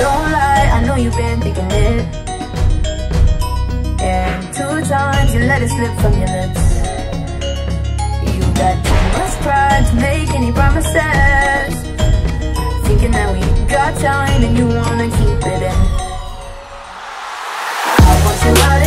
Don't lie, I know you've been thinking it. And two times you let it slip from your lips. You got too much pride to make any promises. Thinking that we got time and you wanna keep it in. I want you out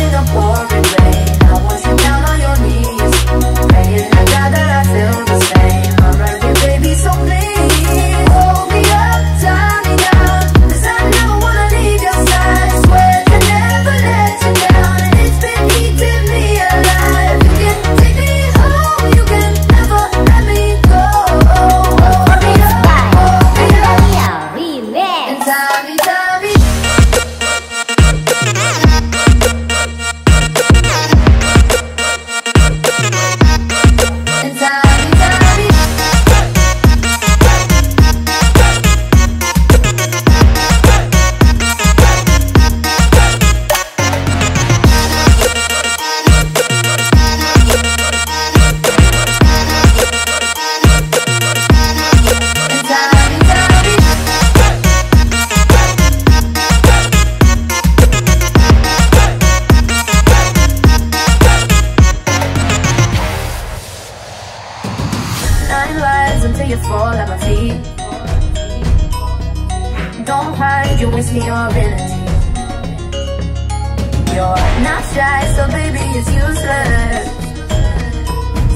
try, so baby it's useless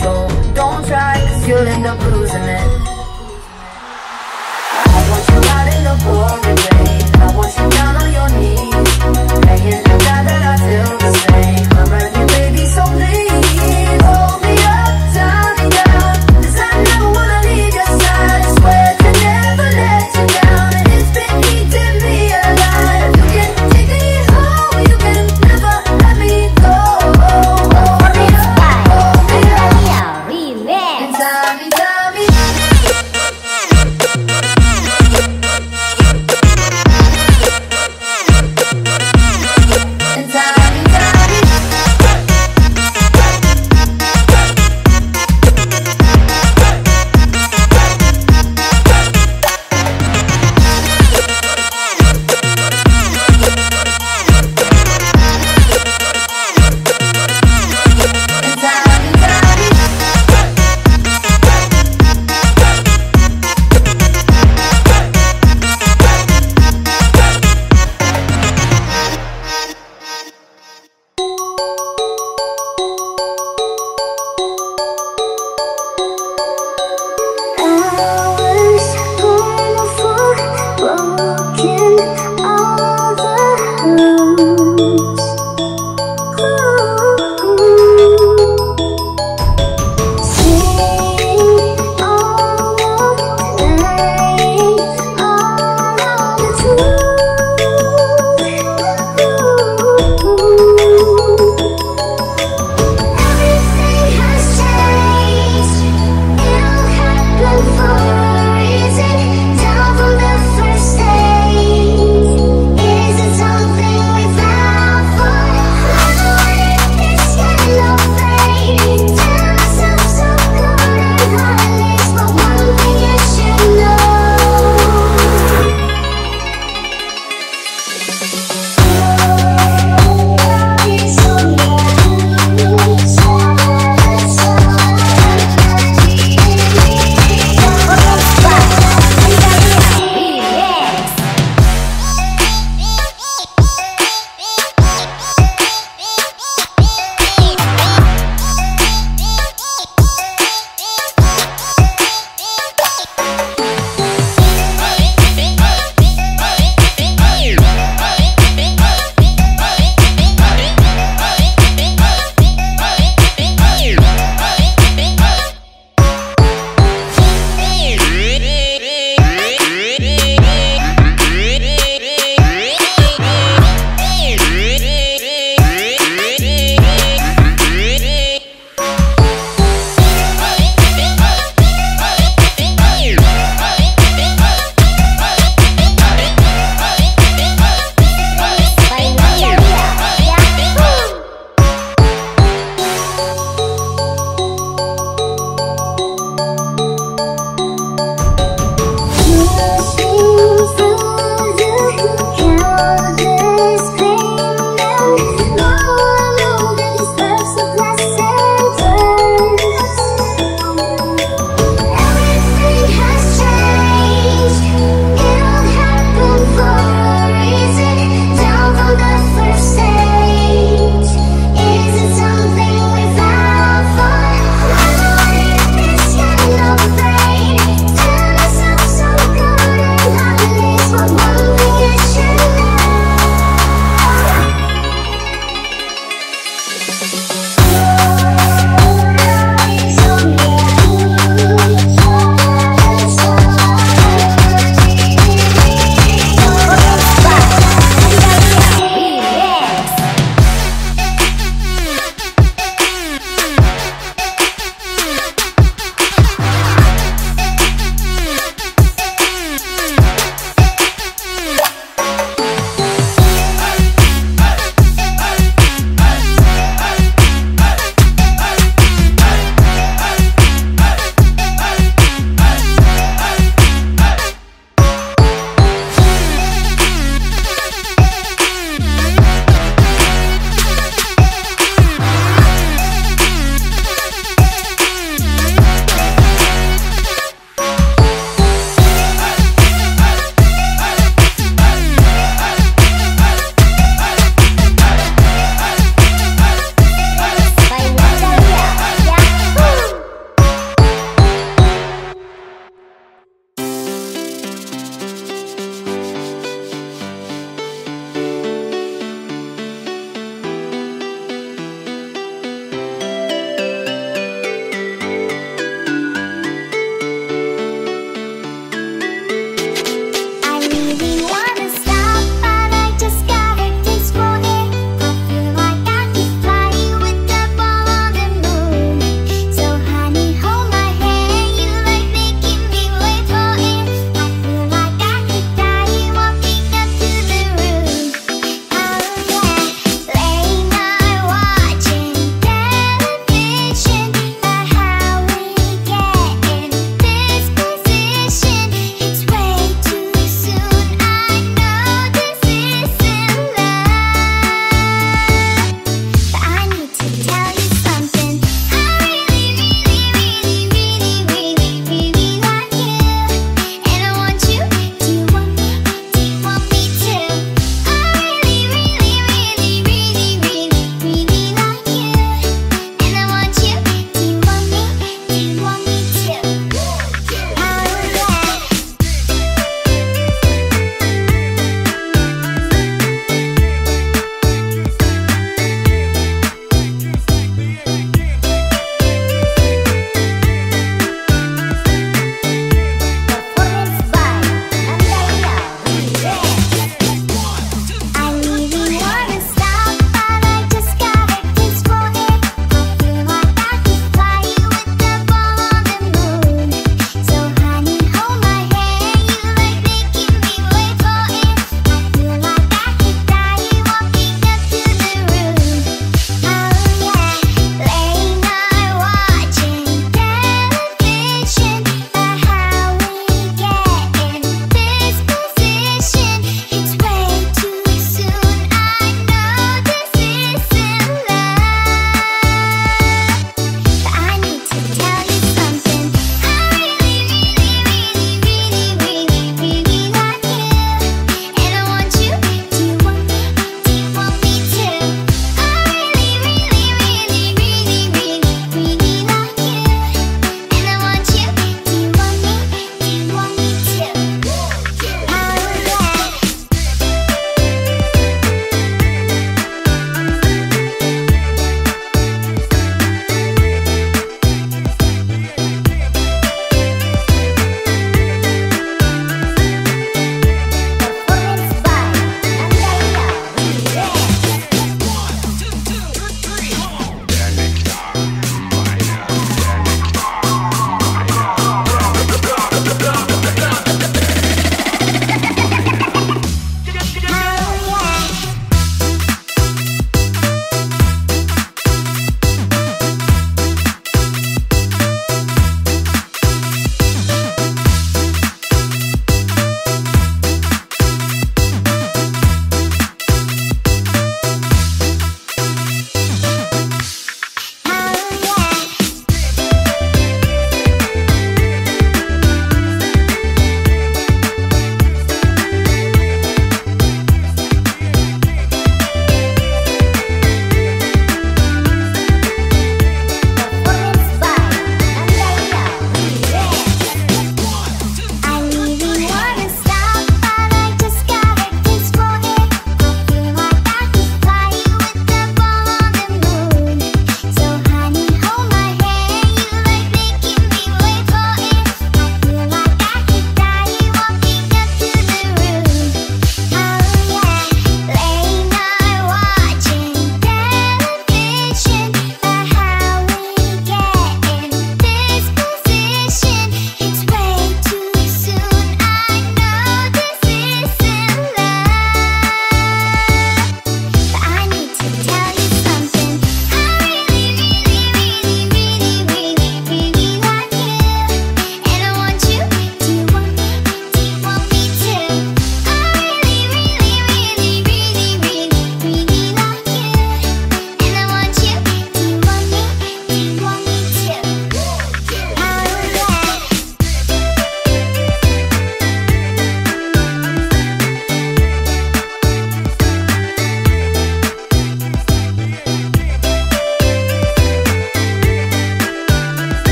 So don't try, cause you'll end up losing it I want you out in the pouring rain.